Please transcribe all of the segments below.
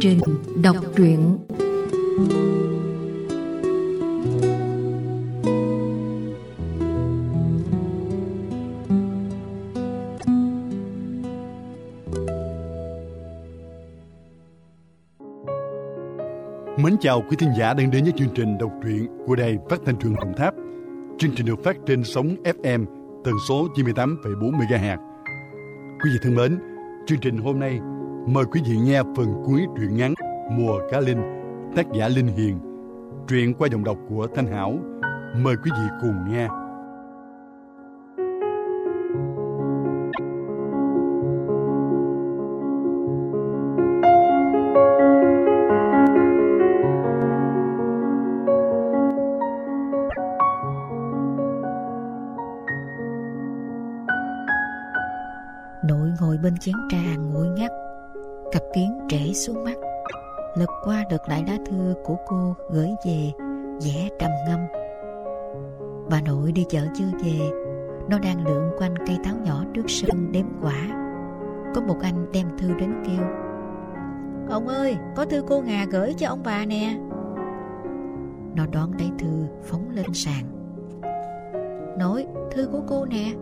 trình đọc truyện Mến chào quý thính giả đang đến với chương trình đọc truyện của đài phát thanh truyền Đồng Tháp. Chương trình được phát trên sóng FM tần số 98,4 MHz. Quý vị thân mến, chương trình hôm nay mời quý vị nghe phần cuối truyện ngắn Mùa Cá Linh, tác giả Linh Hiền, truyện qua giọng đọc của Thanh Hảo. Mời quý vị cùng nghe. Nội ngồi bên chén trà nguội trễ xuống mắt. Lật qua lật lại lá thư của cô gửi về vẻ trầm ngâm. Bà nội đi chợ chưa về Nó đang lượn quanh cây táo nhỏ trước sân đếm quả. Có một anh đem thư đến kêu Ông ơi, có thư cô Ngà gửi cho ông bà nè. Nó đón lấy thư phóng lên sàn. Nội, thư của cô nè.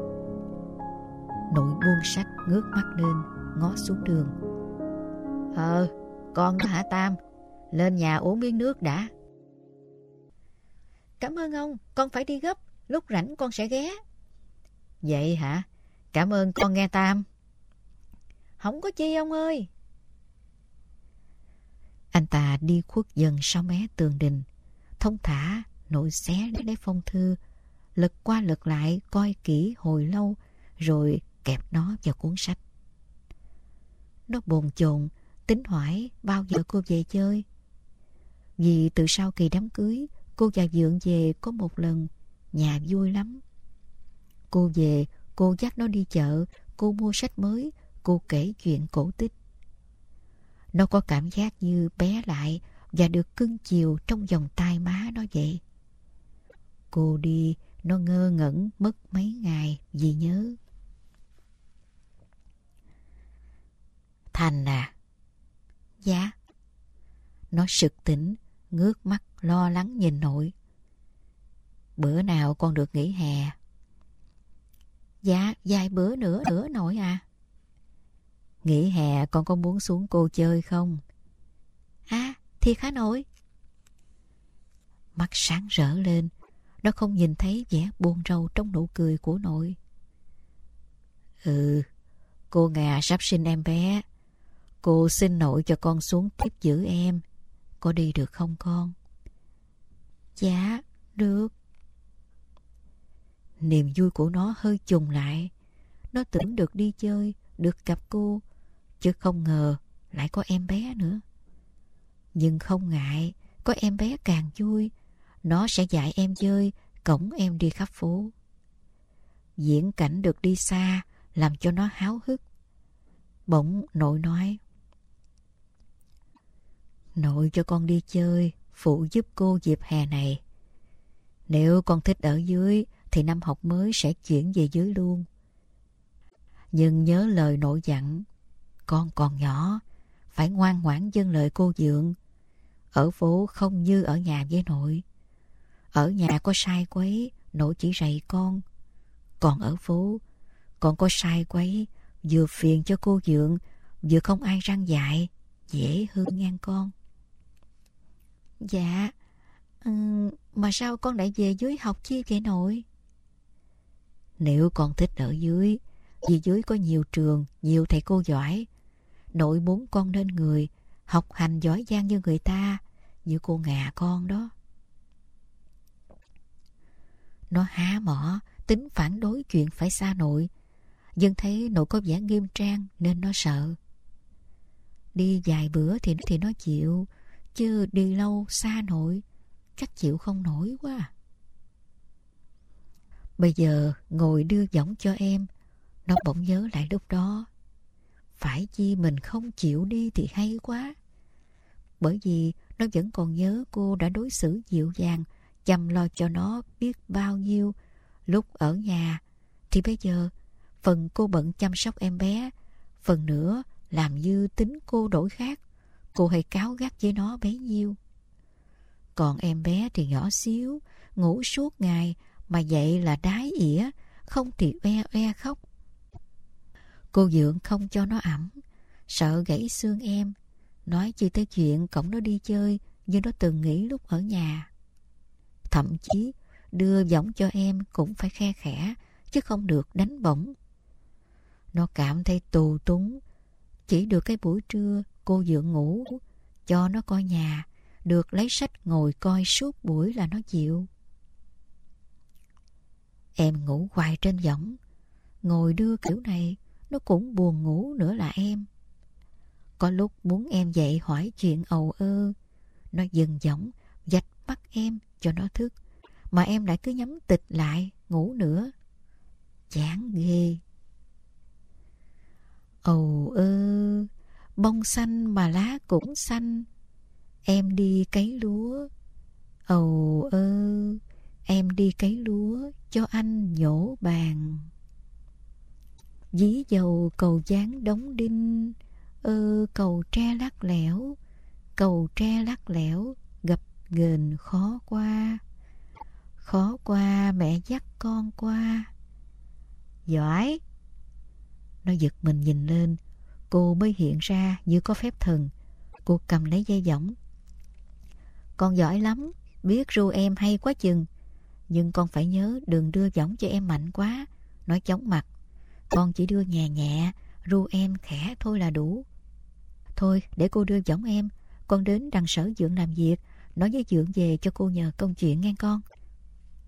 Nội buông sách ngước mắt lên Ngó xuống đường. Ờ con đó hả Tam? Lên nhà uống miếng nước đã. Cảm ơn ông Con phải đi gấp Lúc rảnh con sẽ ghé. Vậy hả? Cảm ơn con nghe Tam. Không có chi ông ơi. Anh ta đi khuất dần sau mé tường đình Thông thả Nội xé lấy phong thư Lật qua lật lại coi kỹ hồi lâu Rồi kẹp nó vào cuốn sách. Nó bồn chồn, tính hỏi bao giờ cô về chơi. Vì từ sau kỳ đám cưới, cô và Dượng về có một lần, nhà vui lắm. Cô về, cô dắt nó đi chợ, cô mua sách mới, cô kể chuyện cổ tích. Nó có cảm giác như bé lại và được cưng chiều trong vòng tay má nó vậy. Cô đi, nó ngơ ngẩn mất mấy ngày vì nhớ. Thành à? Dạ. Nó sực tỉnh, ngước mắt lo lắng nhìn nội. Bữa nào con được nghỉ hè? Dạ, vài bữa nữa nữa nội à. Nghỉ hè con có muốn xuống cô chơi không? À, thiệt hả nội? Mắt sáng rỡ lên, nó không nhìn thấy vẻ buồn rầu trong nụ cười của nội. Ừ, cô Ngà sắp sinh em bé. Cô xin nội cho con xuống tiếp giữ em. Có đi được không con? Dạ, được. Niềm vui của nó hơi trùng lại. Nó tưởng được đi chơi, được gặp cô, chứ không ngờ lại có em bé nữa. Nhưng không ngại, có em bé càng vui. Nó sẽ dạy em chơi, cổng em đi khắp phố. Diễn cảnh được đi xa làm cho nó háo hức. Bỗng nội nói Nội cho con đi chơi, phụ giúp cô dịp hè này. Nếu con thích ở dưới, thì năm học mới sẽ chuyển về dưới luôn. Nhưng nhớ lời nội dặn, con còn nhỏ, phải ngoan ngoãn dân lời cô dượng. Ở phố không như ở nhà với nội. Ở nhà có sai quấy, nội chỉ rầy con. Còn ở phố, con có sai quấy, vừa phiền cho cô dượng, vừa không ai răng dạy, dễ hư ngang con. Dạ. Ừ, Mà sao con lại về dưới học chi vậy nội? Nếu con thích ở dưới Vì dưới có nhiều trường Nhiều thầy cô giỏi Nội muốn con nên người Học hành giỏi giang như người ta Như cô ngà con đó. Nó há mỏ Tính phản đối chuyện phải xa nội Nhưng thấy nội có vẻ nghiêm trang Nên nó sợ. Đi vài bữa thì thì nó chịu Chứ đi lâu xa nội Chắc chịu không nổi quá à. Bây giờ ngồi đưa giọng cho em, Nó bỗng nhớ lại lúc đó. Phải chi mình không chịu đi thì hay quá. Bởi vì nó vẫn còn nhớ cô đã đối xử dịu dàng, Chăm lo cho nó biết bao nhiêu. Lúc ở nhà, Thì bây giờ, Phần cô bận chăm sóc em bé, Phần nữa làm như tính cô đổi khác cô hay cáo gắt với nó bấy nhiêu. Còn em bé thì nhỏ xíu, ngủ suốt ngày, mà dậy là đái ỉa, không thì oe oe khóc. Cô Dượng không cho nó ẩm, sợ gãy xương em. Nói chi tới chuyện cổng nó đi chơi, như nó từng nghĩ lúc ở nhà. Thậm chí, đưa giọng cho em cũng phải khe khẽ, chứ không được đánh bổng. Nó cảm thấy tù túng. Chỉ được cái buổi trưa cô dượng ngủ, cho nó coi nhà, được lấy sách ngồi coi suốt buổi là nó chịu. Em ngủ hoài trên võng, ngồi đưa kiểu này, nó cũng buồn ngủ nữa là em. Có lúc muốn em dậy hỏi chuyện ầu ơ, nó dừng võng, dạch mắt em cho nó thức, mà em lại cứ nhắm tịch lại, ngủ nữa. Chán ghê. Ầu ơ, bông xanh mà lá cũng xanh, em đi cấy lúa. Ầu ơ, em đi cấy lúa cho anh nhổ bàn. Dí dầu cầu dáng đóng đinh, ơ cầu tre lắc lẻo, cầu tre lắc lẻo, gập ghềnh khó qua. Khó qua mẹ dắt con qua. Giỏi! Nó giật mình nhìn lên, cô mới hiện ra như có phép thần. Cô cầm lấy dây võng. Con giỏi lắm, biết ru em hay quá chừng. Nhưng con phải nhớ đừng đưa võng cho em mạnh quá, nói chóng mặt. Con chỉ đưa nhẹ nhẹ, ru em khẽ thôi là đủ. Thôi, để cô đưa võng em, con đến đằng sở dưỡng làm việc, nói với dưỡng về cho cô nhờ công chuyện nghe con.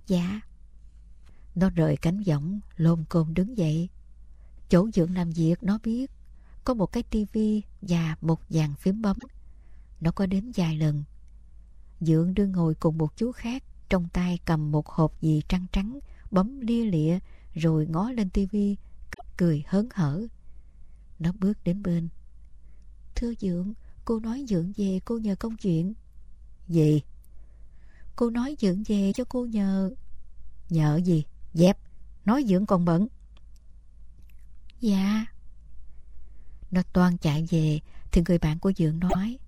Dạ. Nó rời cánh võng, lồm cồm đứng dậy. Chỗ dưỡng làm việc nó biết, có một cái tivi và một dàn phím bấm. Nó có đến vài lần. Dượng đưa ngồi cùng một chú khác, trong tay cầm một hộp gì trắng trắng, bấm lia lịa, rồi ngó lên tivi, cười hớn hở. Nó bước đến bên. Thưa Dượng, cô nói Dượng về cô nhờ công chuyện. Gì? Cô nói Dượng về cho cô nhờ... Nhờ gì? Dẹp, nói Dưỡng còn bận. Dạ. Nó toan chạy về, thì người bạn của Dượng nói.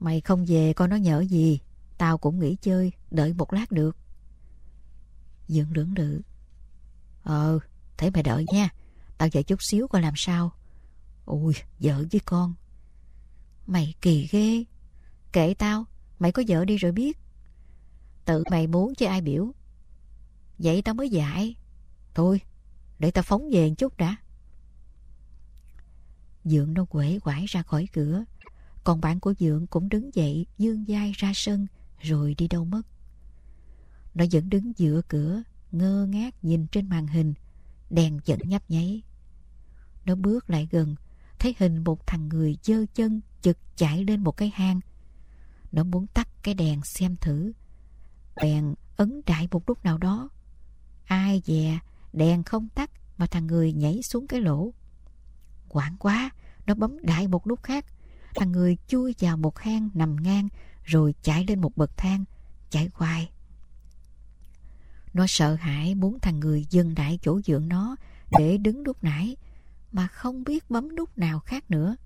Mày không về coi nó nhỡ gì, tao cũng nghỉ chơi, đợi một lát được. Dượng lưỡng lự. Ờ, thế mày đợi nha, tao về chút xíu coi làm sao. Ui, vợ với con. Mày kỳ ghê. Kệ tao, mày có vợ đi rồi biết. Tự mày muốn chứ ai biểu. Vậy tao mới dạy. Thôi, để tao phóng về chút đã. Dượng đâu quể quải ra khỏi cửa. Còn bạn của Dượng cũng đứng dậy, dương dai ra sân, rồi đi đâu mất. Nó vẫn đứng giữa cửa, ngơ ngác nhìn trên màn hình, đèn vẫn nhấp nháy. Nó bước lại gần, thấy hình một thằng người dơ chân chực chạy lên một cái hang. Nó muốn tắt cái đèn xem thử. Đèn ấn đại một lúc nào đó. Ai dè, đèn không tắt mà thằng người nhảy xuống cái lỗ. Quảng quá, nó bấm đại một nút khác. Thằng người chui vào một hang nằm ngang rồi chạy lên một bậc thang, chạy hoài. Nó sợ hãi muốn thằng người dừng đại chỗ dưỡng nó để đứng lúc nãy mà không biết bấm nút nào khác nữa.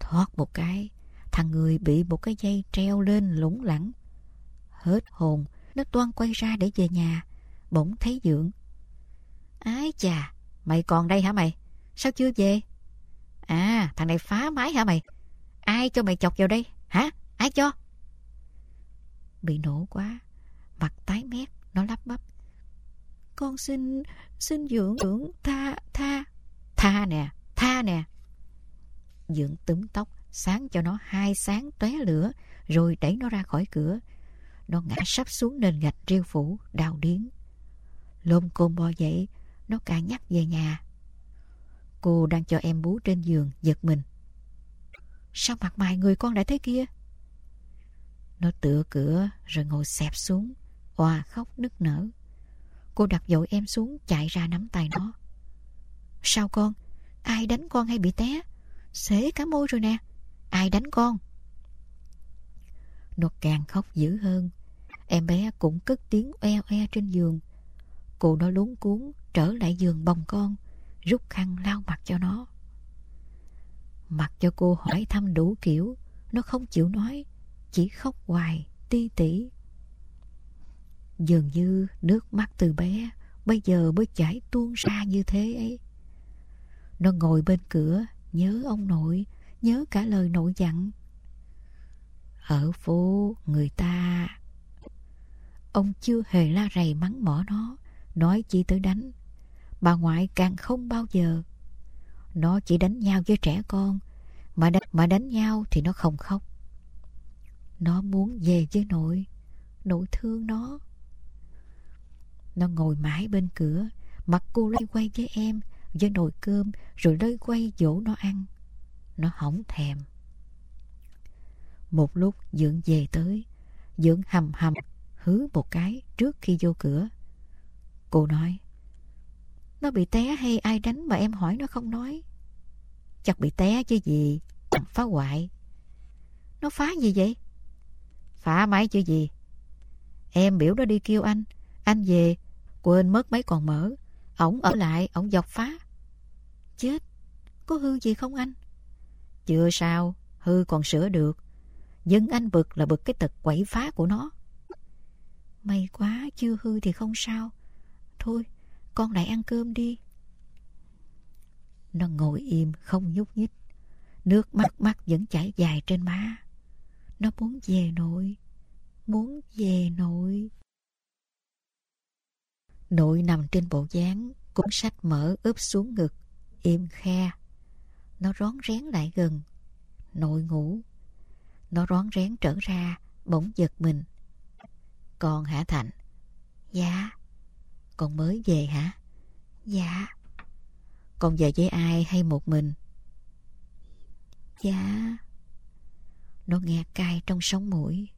Thoát một cái, thằng người bị một cái dây treo lên lủng lẳng. Hết hồn, nó toan quay ra để về nhà, bỗng thấy dưỡng Ái chà, mày còn đây hả mày? Sao chưa về? À, thằng này phá máy hả mày? Ai cho mày chọc vào đây? Hả? Ai cho? Bị nổ quá, mặt tái mét, nó lắp bắp. Con xin, xin dưỡng, dưỡng, tha, tha. Tha nè, tha nè. Dưỡng túm tóc, sáng cho nó hai sáng tóe lửa, rồi đẩy nó ra khỏi cửa. Nó ngã sắp xuống nền gạch riêu phủ, đào điến. Lôm côn bò dậy, nó càng nhắc về nhà. Cô đang cho em bú trên giường, giật mình. Sao mặt mày người con đã thế kia? Nó tựa cửa rồi ngồi xẹp xuống, hòa khóc nức nở. Cô đặt dội em xuống chạy ra nắm tay nó. Sao con? Ai đánh con hay bị té? Xế cả môi rồi nè. Ai đánh con? Nó càng khóc dữ hơn. Em bé cũng cất tiếng oe oe trên giường. Cô nó luống cuốn trở lại giường bồng con, rút khăn lau mặt cho nó. Mặc cho cô hỏi thăm đủ kiểu, Nó không chịu nói, Chỉ khóc hoài, ti tỉ. Dường như nước mắt từ bé Bây giờ mới chảy tuôn ra như thế ấy. Nó ngồi bên cửa, Nhớ ông nội, Nhớ cả lời nội dặn. Ở phố người ta, Ông chưa hề la rầy mắng mỏ nó, Nói chỉ tới đánh. Bà ngoại càng không bao giờ. Nó chỉ đánh nhau với trẻ con Mà, đánh, mà đánh nhau thì nó không khóc. Nó muốn về với nội Nội thương nó. Nó ngồi mãi bên cửa Mặt cô lây quay với em Với nồi cơm Rồi lơi quay dỗ nó ăn. Nó hỏng thèm. Một lúc Dưỡng về tới Dưỡng hầm hầm hứ một cái trước khi vô cửa. Cô nói, nó bị té hay ai đánh mà em hỏi nó không nói. Chắc bị té chứ gì, phá hoại. Nó phá gì vậy? Phá máy chứ gì? Em biểu nó đi kêu anh, anh về, quên mất mấy còn mở. Ổng ở lại, ổng dọc phá. Chết, có hư gì không anh? Chưa sao, hư còn sửa được. Nhưng anh bực là bực cái tật quậy phá của nó. May quá, chưa hư thì không sao. Thôi, con lại ăn cơm đi. Nó ngồi im, không nhúc nhích. Nước mắt mắt vẫn chảy dài trên má. Nó muốn về nội. Muốn về nội. Nội nằm trên bộ dáng, cuốn sách mở ướp xuống ngực, im khe. Nó rón rén lại gần. Nội ngủ. Nó rón rén trở ra, bỗng giật mình. Con hả Thành? Dạ. Con mới về hả? Dạ. Con về với ai hay một mình? Dạ. Nó nghe cay trong sống mũi.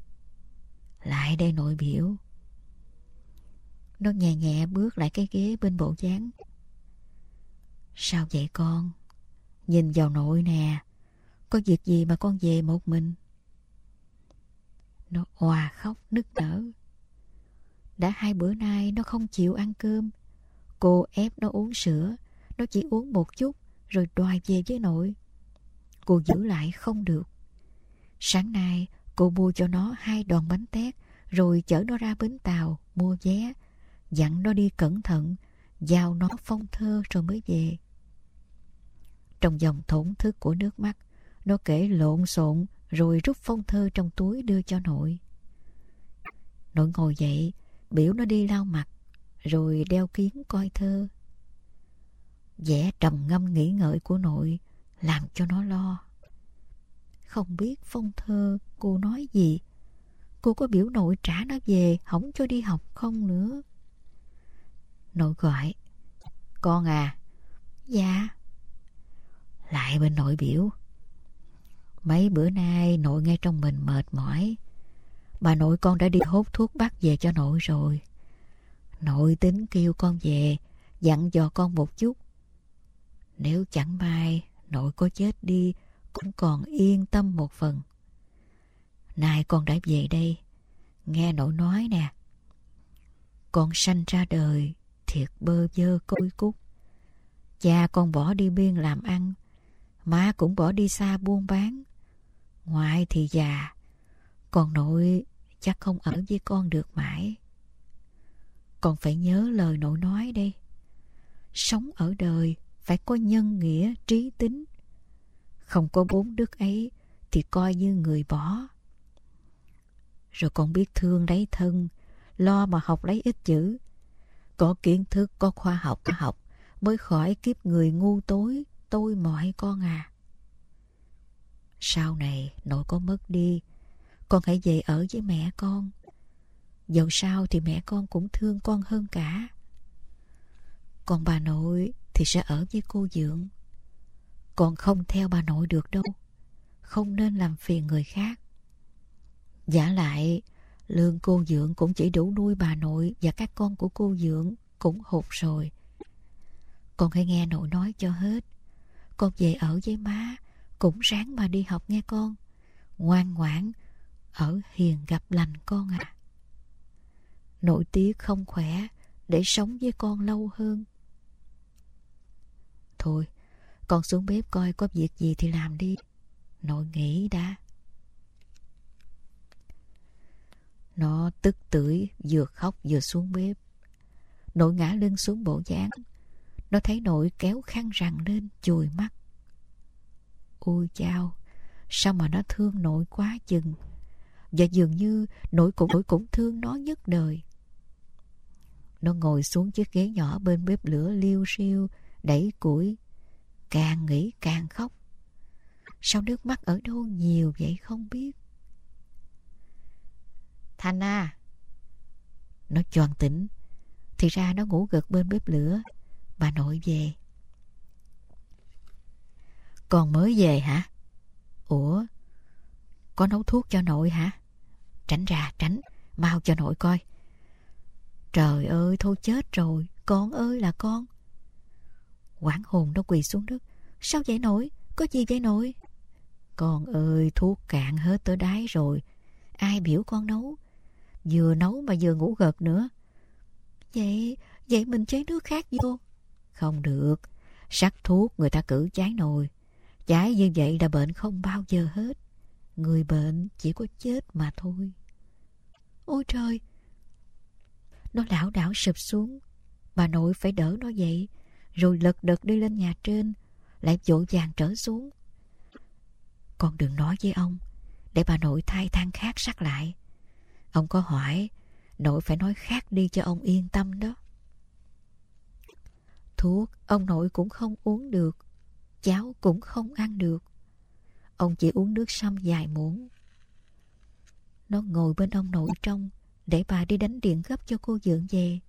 Lại đây nội biểu. Nó nhẹ nhẹ bước lại cái ghế bên bộ dáng. Sao vậy con? Nhìn vào nội nè. Có việc gì mà con về một mình? Nó hòa khóc, nức nở. Đã hai bữa nay nó không chịu ăn cơm. Cô ép nó uống sữa. Nó chỉ uống một chút, Rồi đòi về với nội. Cô giữ lại không được. Sáng nay, cô mua cho nó hai đòn bánh tét, Rồi chở nó ra bến tàu, Mua vé. Dặn nó đi cẩn thận, Giao nó phong thơ rồi mới về. Trong dòng thổn thức của nước mắt, Nó kể lộn xộn, Rồi rút phong thơ trong túi đưa cho nội. Nội ngồi dậy biểu nó đi lau mặt, rồi đeo kiến coi thơ. Vẻ trầm ngâm nghĩ ngợi của nội làm cho nó lo. Không biết phong thơ cô nói gì. Cô có biểu nội trả nó về, không cho đi học không nữa. Nội gọi, con à. Dạ. Lại bên nội biểu, mấy bữa nay nội nghe trong mình mệt mỏi Bà nội con đã đi hốt thuốc bắc về cho nội rồi. Nội tính kêu con về, Dặn dò con một chút. Nếu chẳng may Nội có chết đi, Cũng còn yên tâm một phần. Nay con đã về đây, Nghe nội nói nè. Con sanh ra đời Thiệt bơ vơ côi cút. Cha con bỏ đi biên làm ăn, Má cũng bỏ đi xa buôn bán. Ngoại thì già, Còn nội chắc không ở với con được mãi. Con phải nhớ lời nội nói đây. Sống ở đời phải có nhân nghĩa trí tính. Không có bốn đức ấy thì coi như người bỏ. Rồi con biết thương lấy thân, lo mà học lấy ít chữ. Có kiến thức, có khoa học, có học mới khỏi kiếp người ngu tối, tôi mọi con à. Sau này nội có mất đi con hãy về ở với mẹ con. Dẫu sao thì mẹ con cũng thương con hơn cả. Còn bà nội thì sẽ ở với cô Dượng. Con không theo bà nội được đâu. Không nên làm phiền người khác. Giả lại, Lương cô Dượng cũng chỉ đủ nuôi bà nội Và các con của cô Dượng Cũng hụt rồi. Con hãy nghe nội nói cho hết. Con về ở với má, Cũng ráng mà đi học nghe con. Ngoan ngoãn ở hiền gặp lành con à. Nội tiếc không khỏe để sống với con lâu hơn. Thôi, Con xuống bếp coi có việc gì thì làm đi. Nội nghĩ đã. Nó tức tưởi vừa khóc vừa xuống bếp. Nội ngã lưng xuống bộ dáng. Nó thấy nội kéo khăn rằn lên chùi mắt. Ôi chao, sao mà nó thương nội quá chừng. Và dường như nội cũng, nội cũng thương nó nhất đời. Nó ngồi xuống chiếc ghế nhỏ bên bếp lửa liêu siêu, đẩy củi. Càng nghĩ càng khóc. Sao nước mắt ở đâu nhiều vậy không biết. Thanh à! Nó choàng tỉnh. Thì ra nó ngủ gật bên bếp lửa. Bà nội về. Con mới về hả? Ủa? Có nấu thuốc cho nội hả? Tránh ra, tránh. Mau cho nội coi. Trời ơi, thôi chết rồi. Con ơi là con. Quảng hồn nó quỳ xuống đất. Sao vậy nội? Có gì vậy nội? Con ơi, thuốc cạn hết tới đáy rồi. Ai biểu con nấu? Vừa nấu mà vừa ngủ gật nữa. Vậy, vậy mình chế nước khác vô. Không được. Sắc thuốc người ta cử trái nồi. Trái như vậy là bệnh không bao giờ hết. Người bệnh chỉ có chết mà thôi. Ôi trời! Nó lảo đảo sụp xuống. Bà nội phải đỡ nó dậy. Rồi lật đật đi lên nhà trên. Lại vội vàng trở xuống. Con đừng nói với ông. Để bà nội thay than khác sắc lại. Ông có hỏi. Nội phải nói khác đi cho ông yên tâm đó. Thuốc ông nội cũng không uống được. Cháo cũng không ăn được. Ông chỉ uống nước sâm dài muỗng. Nó ngồi bên ông nội trong để bà đi đánh điện gấp cho cô dưỡng về.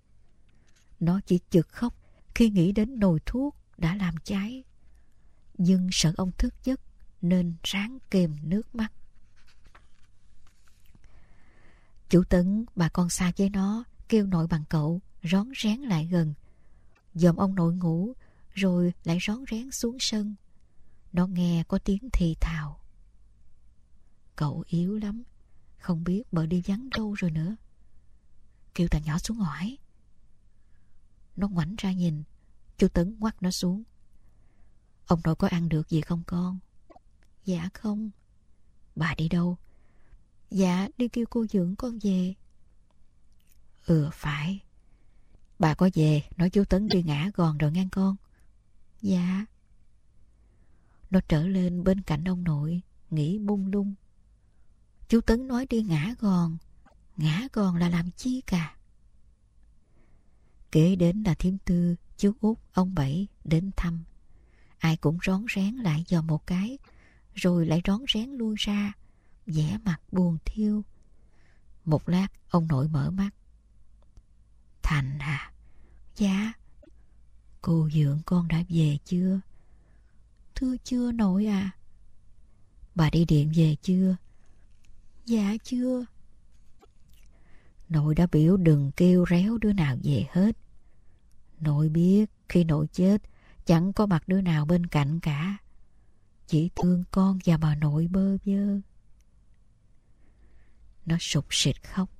Nó chỉ chực khóc khi nghĩ đến nồi thuốc đã làm cháy. Nhưng sợ ông thức giấc nên ráng kềm nước mắt. Chủ tấn, bà con xa với nó, kêu nội bằng cậu, rón rén lại gần. Dòm ông nội ngủ, rồi lại rón rén xuống sân. Nó nghe có tiếng thì thào. Cậu yếu lắm, không biết bờ đi vắng đâu rồi nữa. Kêu thằng nhỏ xuống hỏi. Nó ngoảnh ra nhìn, chú Tấn ngoắt nó xuống. Ông nội có ăn được gì không con? Dạ không. Bà đi đâu? Dạ đi kêu cô dưỡng con về. Ừ phải. Bà có về, nói chú Tấn đi ngã gòn rồi ngang con. Dạ. Nó trở lên bên cạnh ông nội, nghĩ bung lung. Chú Tấn nói đi ngã gòn. Ngã gòn là làm chi cả. Kế đến là thiếm tư, chú út, ông Bảy đến thăm. Ai cũng rón rén lại dò một cái, rồi lại rón rén lui ra, vẻ mặt buồn thiêu. Một lát, ông nội mở mắt. Thành à? Dạ. Cô dưỡng con đã về chưa? Thưa chưa nội à? Bà đi điện về chưa? Dạ chưa. Nội đã biểu đừng kêu réo đứa nào về hết. Nội biết khi nội chết, chẳng có mặt đứa nào bên cạnh cả. Chỉ thương con và bà nội bơ vơ. Nó sụp sịt khóc.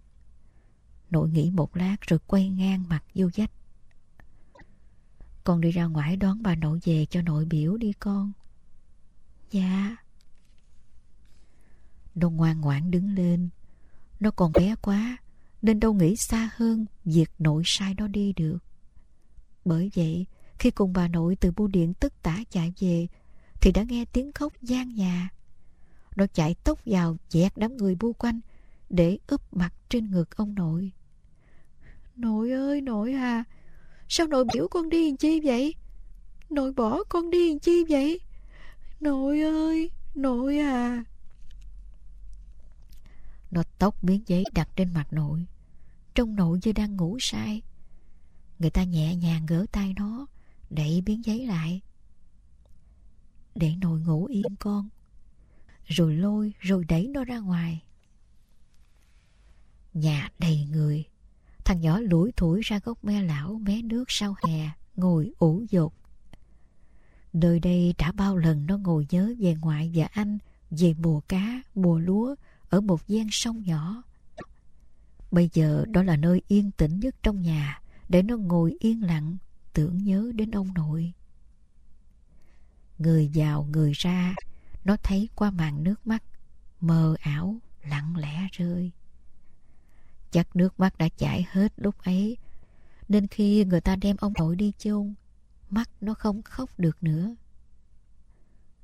Nội nghĩ một lát rồi quay ngang mặt vô dách. Con đi ra ngoài đón bà nội về cho nội biểu đi con. Dạ. Nó ngoan ngoãn đứng lên. Nó còn bé quá, nên đâu nghĩ xa hơn việc nội sai nó đi được. Bởi vậy, khi cùng bà nội từ bưu điện tức tả chạy về, thì đã nghe tiếng khóc gian nhà. Nó chạy tốc vào dẹt đám người bu quanh để úp mặt trên ngực ông nội. Nội ơi, nội à, sao nội biểu con đi chi vậy? Nội bỏ con đi chi vậy? Nội ơi, nội à. Nó tóc miếng giấy đặt trên mặt nội. Trong nội như đang ngủ say. Người ta nhẹ nhàng gỡ tay nó, đẩy miếng giấy lại. Để nội ngủ yên con. Rồi lôi, rồi đẩy nó ra ngoài. Nhà đầy người. Thằng nhỏ lủi thủi ra gốc me lão mé nước sau hè, ngồi ủ dột. Nơi đây đã bao lần nó ngồi nhớ về ngoại và anh, về mùa cá, mùa lúa, ở một gian sông nhỏ. Bây giờ đó là nơi yên tĩnh nhất trong nhà, để nó ngồi yên lặng, tưởng nhớ đến ông nội. Người vào người ra Nó thấy qua màn nước mắt Mờ ảo lặng lẽ rơi Chắc nước mắt đã chảy hết lúc ấy. Nên khi người ta đem ông nội đi chôn, Mắt nó không khóc được nữa.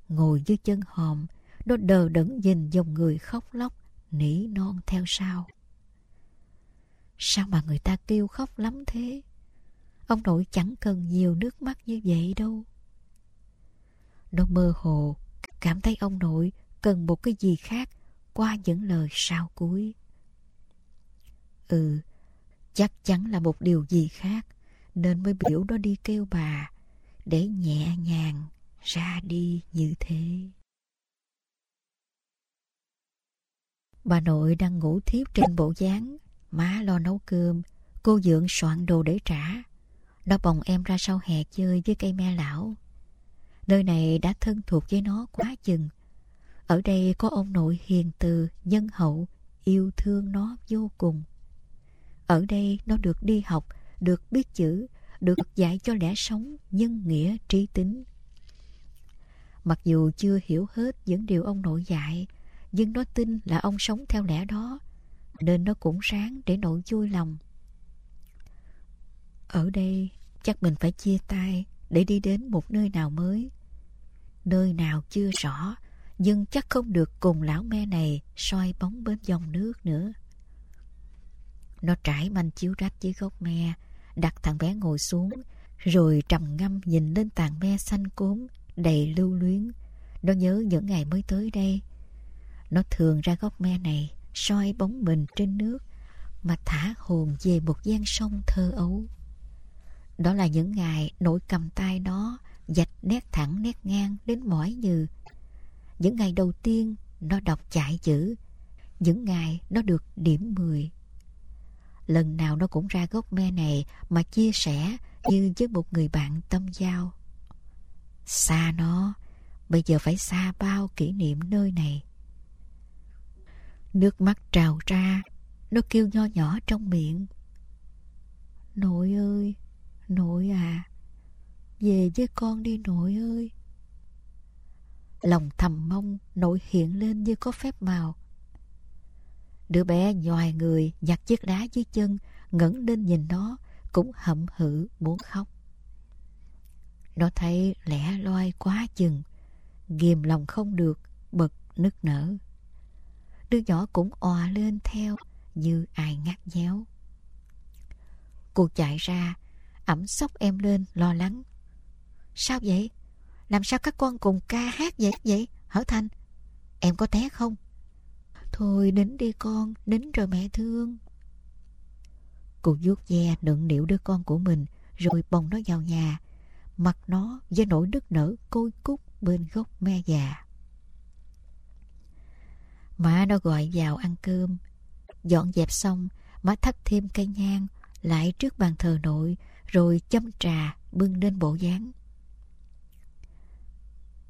Ngồi dưới chân hòm, Nó đờ đẫn nhìn dòng người khóc lóc, Nỉ non theo sau. Sao mà người ta kêu khóc lắm thế? Ông nội chẳng cần nhiều nước mắt như vậy đâu. Nó mơ hồ, Cảm thấy ông nội cần một cái gì khác Qua những lời sau cuối. Ừ Chắc chắn là một điều gì khác. Nên mới biểu nó đi kêu bà Để nhẹ nhàng ra đi như thế. Bà nội đang ngủ thiếp trên bộ dáng Má lo nấu cơm. Cô dượng soạn đồ để trả. Nó bồng em ra sau hè chơi với cây me lão. Nơi này đã thân thuộc với nó quá chừng. Ở đây có ông nội hiền từ, nhân hậu Yêu thương nó vô cùng. Ở đây nó được đi học, Được biết chữ, Được dạy cho lẽ sống, Nhân nghĩa, trí tính. Mặc dù chưa hiểu hết những điều ông nội dạy, Nhưng nó tin là ông sống theo lẽ đó, Nên nó cũng ráng để nội vui lòng. Ở đây, chắc mình phải chia tay Để đi đến một nơi nào mới. Nơi nào chưa rõ, Nhưng chắc không được cùng lão me này soi bóng bên dòng nước nữa. Nó trải manh chiếu rách dưới gốc me, Đặt thằng bé ngồi xuống, Rồi trầm ngâm nhìn lên tàn me xanh cốm Đầy lưu luyến. Nó nhớ những ngày mới tới đây. Nó thường ra gốc me này, soi bóng mình trên nước, Mà thả hồn về một gian sông thơ ấu. Đó là những ngày nỗi cầm tay nó Dạch nét thẳng nét ngang đến mỏi như Những ngày đầu tiên, nó đọc chạy chữ. Những ngày nó được điểm 10 Lần nào nó cũng ra gốc me này Mà chia sẻ như với một người bạn tâm giao. Xa nó, Bây giờ phải xa bao kỷ niệm nơi này. Nước mắt trào ra, Nó kêu nho nhỏ trong miệng. Nội ơi, Nội à Về với con đi nội ơi. Lòng thầm mong Nội hiện lên như có phép màu. Đứa bé nhòi người Nhặt chiếc đá dưới chân, ngẩng lên nhìn nó, Cũng hậm hự muốn khóc. Nó thấy lẻ loi quá chừng, Ghìm lòng không được Bật nức nở. Đứa nhỏ cũng òa lên theo Như ai ngắt nhéo. Cô chạy ra, ẩm sốc em lên lo lắng. Sao vậy? Làm sao các con cùng ca hát vậy vậy? Hở Thanh, Em có té không? Thôi đến đi con đến rồi mẹ thương. Cô vuốt ve nựng nịu đứa con của mình, Rồi bồng nó vào nhà. Mặt nó với nỗi nức nở côi cút bên gốc me già. Má nó gọi vào ăn cơm. Dọn dẹp xong, Má thắp thêm cây nhang Lại trước bàn thờ nội, Rồi châm trà bưng lên bộ dáng.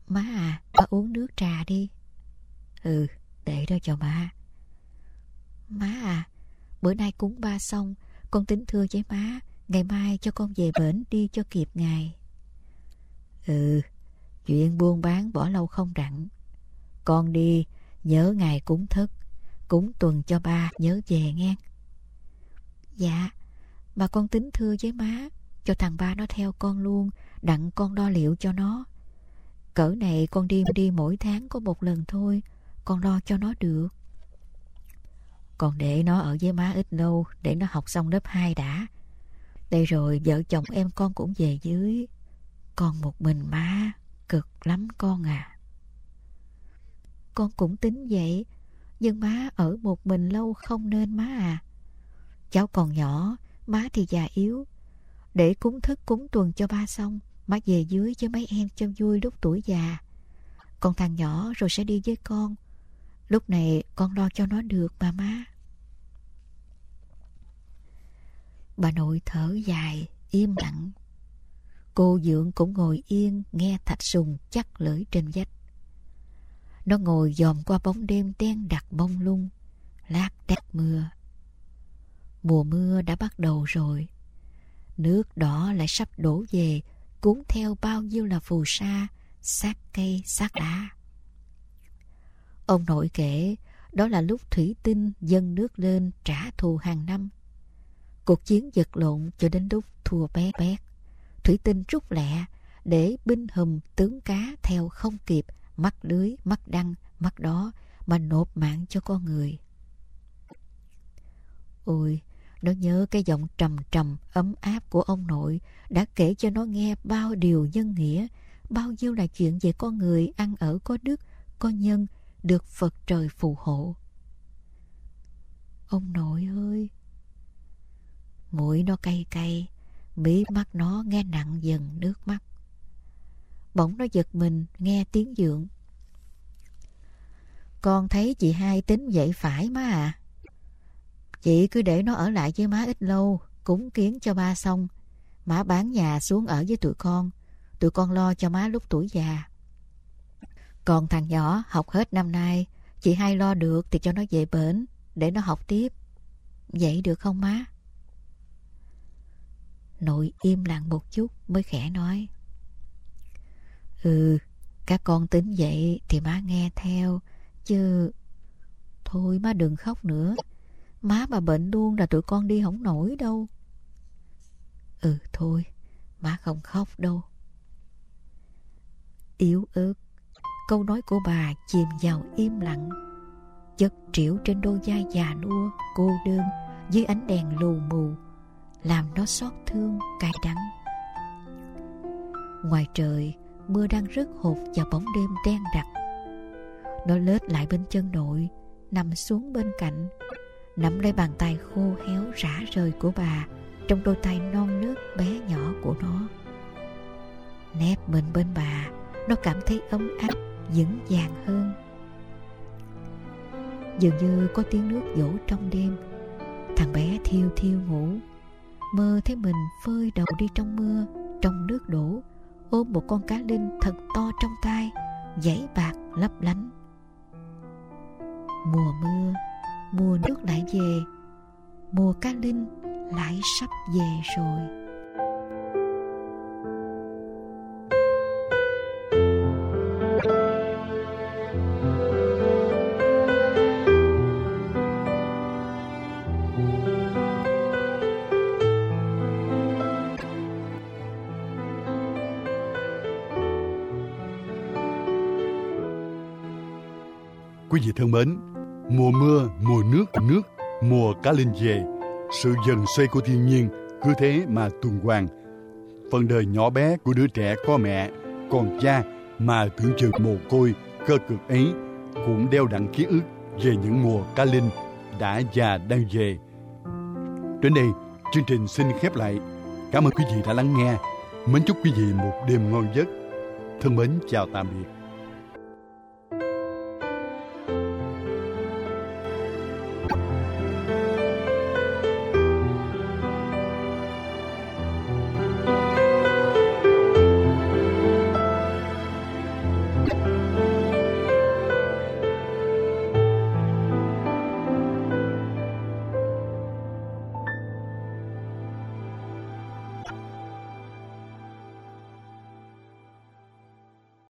Má à Má uống nước trà đi. Ừ để đó cho má. Má à Bữa nay cúng ba xong, Con tính thưa với má, Ngày mai cho con về bển đi cho kịp ngày Ừ Chuyện buôn bán bỏ lâu không rặn. Con đi, Nhớ ngày cúng thức Cúng tuần cho ba, nhớ về nghe. Dạ Mà con tính thưa với má, Cho thằng ba nó theo con luôn, Đặng con đo liệu cho nó. Cỡ này con đi đi mỗi tháng có một lần thôi con lo cho nó được. Còn để nó ở với má ít lâu, Để nó học xong lớp 2 đã. Đây rồi vợ chồng em con cũng về dưới. Con một mình má, Cực lắm con à. Con cũng tính vậy, Nhưng má ở một mình lâu không nên má à. Cháu còn nhỏ, Má thì già yếu. Để cúng thức cúng tuần cho ba xong, Má về dưới với mấy em cho vui lúc tuổi già. Còn thằng nhỏ rồi sẽ đi với con. Lúc này con lo cho nó được mà má Bà nội thở dài Im lặng Cô Dượng cũng ngồi yên nghe Thạch Sùng chắc lưỡi trên vách. Nó ngồi dòm qua bóng đêm đen đặc bông lung, lát đét mưa. Mùa mưa đã bắt đầu rồi. Nước đỏ lại sắp đổ về, cuốn theo bao nhiêu là phù sa, sát cây, sát đá. Ông nội kể đó là lúc thủy tinh dâng nước lên trả thù hàng năm. Cuộc chiến giật lộn cho đến lúc thua bé bét. Thủy tinh rút lẹ để binh hùm tướng cá theo không kịp mắc lưới, mắc đăng, mắc đó mà nộp mạng cho con người. Ôi, nó nhớ cái giọng trầm trầm, ấm áp của ông nội đã kể cho nó nghe bao điều nhân nghĩa, bao nhiêu là chuyện về con người ăn ở có đức, có nhân, được Phật trời phù hộ. Ông nội ơi! Mũi nó cay cay, mí mắt nó nghe nặng dần nước mắt. Bỗng nó giật mình nghe tiếng dượng. Con thấy chị hai tính vậy phải má à? Chị cứ để nó ở lại với má ít lâu, cúng kiến cho ba xong. Má bán nhà xuống ở với tụi con. Tụi con lo cho má lúc tuổi già. Còn thằng nhỏ học hết năm nay, chị hai lo được thì cho nó về bển để nó học tiếp. Vậy được không má? Nội im lặng một chút mới khẽ nói. Ừ, các con tính vậy thì má nghe theo, chứ... Thôi má đừng khóc nữa. Má mà bệnh luôn là tụi con đi không nổi đâu. Ừ thôi, má không khóc đâu. Yếu ớt, câu nói của bà chìm vào im lặng. Chất triểu trên đôi vai già nua, cô đơn, dưới ánh đèn lù mù, làm nó xót thương, cay đắng. Ngoài trời, mưa đang rớt hột vào bóng đêm đen đặc. Nó lết lại bên chân nội, nằm xuống bên cạnh, nắm lấy bàn tay khô héo rã rời của bà trong đôi tay non nước bé nhỏ của nó. Nép mình bên bà, nó cảm thấy ấm áp, vững vàng hơn. Dường như có tiếng nước dỗ trong đêm, thằng bé thiêu thiêu ngủ, mơ thấy mình phơi đầu đi trong mưa, trong nước đổ, ôm một con cá linh thật to trong tay, dãy bạc lấp lánh. Mùa mưa mùa nước lại về mùa cá linh lại sắp về rồi vị thân mến, Mùa mưa, mùa nước, nước, mùa cá linh về, sự dần xoay của thiên nhiên cứ thế mà tuần hoàn. Phần đời nhỏ bé của đứa trẻ có mẹ, còn cha mà tưởng chừng mồ côi, cơ cực ấy cũng đeo đặng ký ức về những mùa cá linh đã già đang về. Đến đây, chương trình xin khép lại. Cảm ơn quý vị đã lắng nghe. Mến chúc quý vị một đêm ngon giấc. Thân mến chào tạm biệt.